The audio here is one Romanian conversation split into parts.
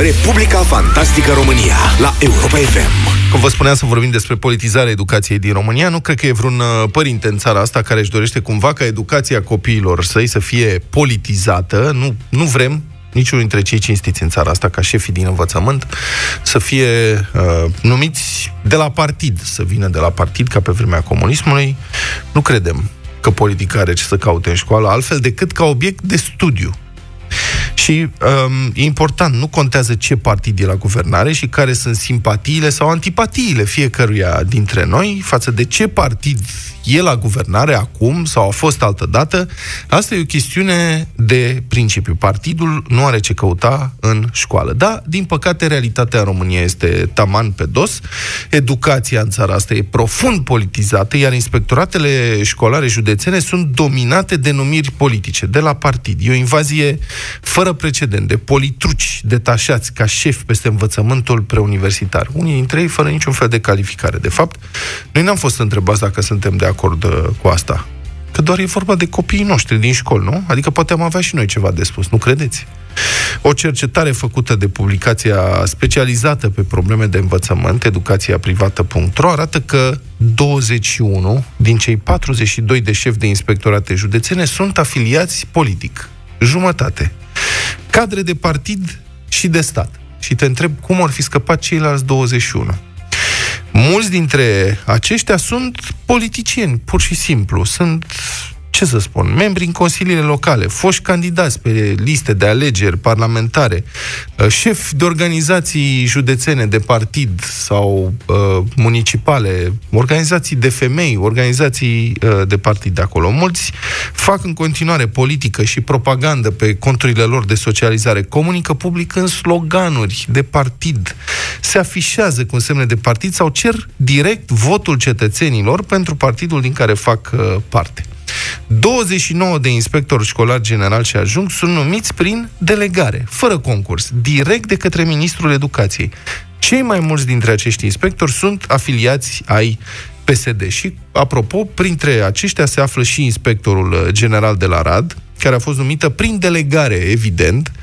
Republica Fantastică România la Europa FM. Cum vă spuneam să vorbim despre politizarea educației din România, nu cred că e vreun uh, părinte în țara asta care își dorește cumva ca educația copiilor săi să fie politizată. Nu, nu vrem niciunul dintre cei cinstiți în țara asta, ca șefii din învățământ, să fie uh, numiți de la partid, să vină de la partid, ca pe vremea comunismului. Nu credem că politica are ce să caute în școală, altfel decât ca obiect de studiu. Și um, e important, nu contează ce partid e la guvernare și care sunt simpatiile sau antipatiile fiecăruia dintre noi față de ce partid e la guvernare acum sau a fost altă dată, asta e o chestiune de principiu. Partidul nu are ce căuta în școală. Da, din păcate, realitatea în România este taman pe dos. Educația în țara asta e profund politizată, iar inspectoratele școlare județene sunt dominate de numiri politice, de la partid. E o invazie fără precedent de politruci detașați ca șefi peste învățământul preuniversitar. Unii dintre ei fără niciun fel de calificare. De fapt, noi n-am fost întrebați dacă suntem de acord uh, cu asta. Că doar e vorba de copiii noștri din școli, nu? Adică poate am avea și noi ceva de spus, nu credeți? O cercetare făcută de publicația specializată pe probleme de învățământ, educațiaprivată.ro, arată că 21 din cei 42 de șefi de inspectorate județene sunt afiliați politic. Jumătate. Cadre de partid și de stat. Și te întreb cum ar fi scăpat ceilalți 21. Mulți dintre aceștia sunt politicieni, pur și simplu. Sunt ce să spun, membri în consiliile locale, foști candidați pe liste de alegeri parlamentare, uh, șefi de organizații județene de partid sau uh, municipale, organizații de femei, organizații uh, de partid de acolo. Mulți fac în continuare politică și propagandă pe conturile lor de socializare, comunică public în sloganuri de partid, se afișează cu semne de partid sau cer direct votul cetățenilor pentru partidul din care fac uh, parte. 29 de inspectori școlari general și ajung sunt numiți prin delegare, fără concurs, direct de către Ministrul Educației. Cei mai mulți dintre acești inspectori sunt afiliați ai PSD și, apropo, printre aceștia se află și inspectorul uh, general de la RAD, care a fost numită prin delegare, evident, uh,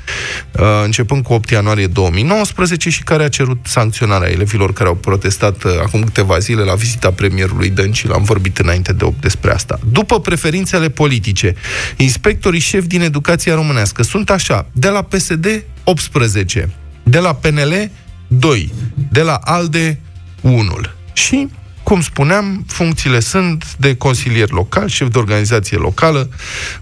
începând cu 8 ianuarie 2019 și care a cerut sancționarea elevilor care au protestat uh, acum câteva zile la vizita premierului Dăncilă. Am vorbit înainte de 8 despre asta. După preferințele politice, inspectorii șefi din educația românească sunt așa, de la PSD 18, de la PNL 2, de la ALDE 1. Și cum spuneam, funcțiile sunt de consilier local, șef de organizație locală,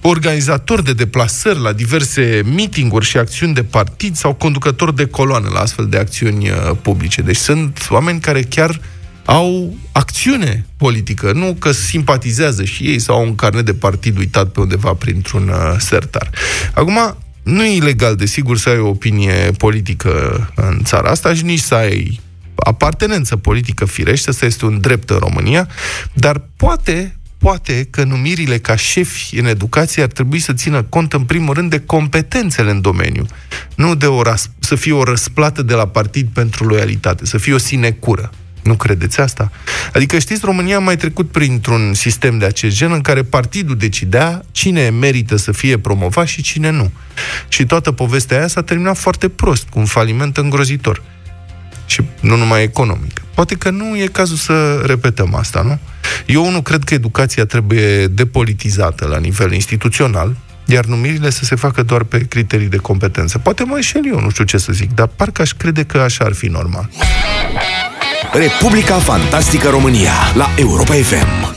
organizator de deplasări la diverse meetinguri și acțiuni de partid sau conducător de coloană la astfel de acțiuni uh, publice. Deci sunt oameni care chiar au acțiune politică, nu că simpatizează și ei sau au un carnet de partid uitat pe undeva printr-un uh, sertar. Acum, nu e ilegal, desigur, să ai o opinie politică în țara asta și nici să ai apartenență politică firește, asta este un drept în România, dar poate poate că numirile ca șefi în educație ar trebui să țină cont în primul rând de competențele în domeniu, nu de o ras- să fie o răsplată de la partid pentru loialitate, să fie o sinecură. Nu credeți asta? Adică, știți, România a mai trecut printr-un sistem de acest gen în care partidul decidea cine merită să fie promovat și cine nu. Și toată povestea aia s-a terminat foarte prost, cu un faliment îngrozitor și nu numai economic. Poate că nu e cazul să repetăm asta, nu? Eu nu cred că educația trebuie depolitizată la nivel instituțional, iar numirile să se facă doar pe criterii de competență. Poate mă înșel eu, nu știu ce să zic, dar parcă aș crede că așa ar fi normal. Republica Fantastică România la Europa FM.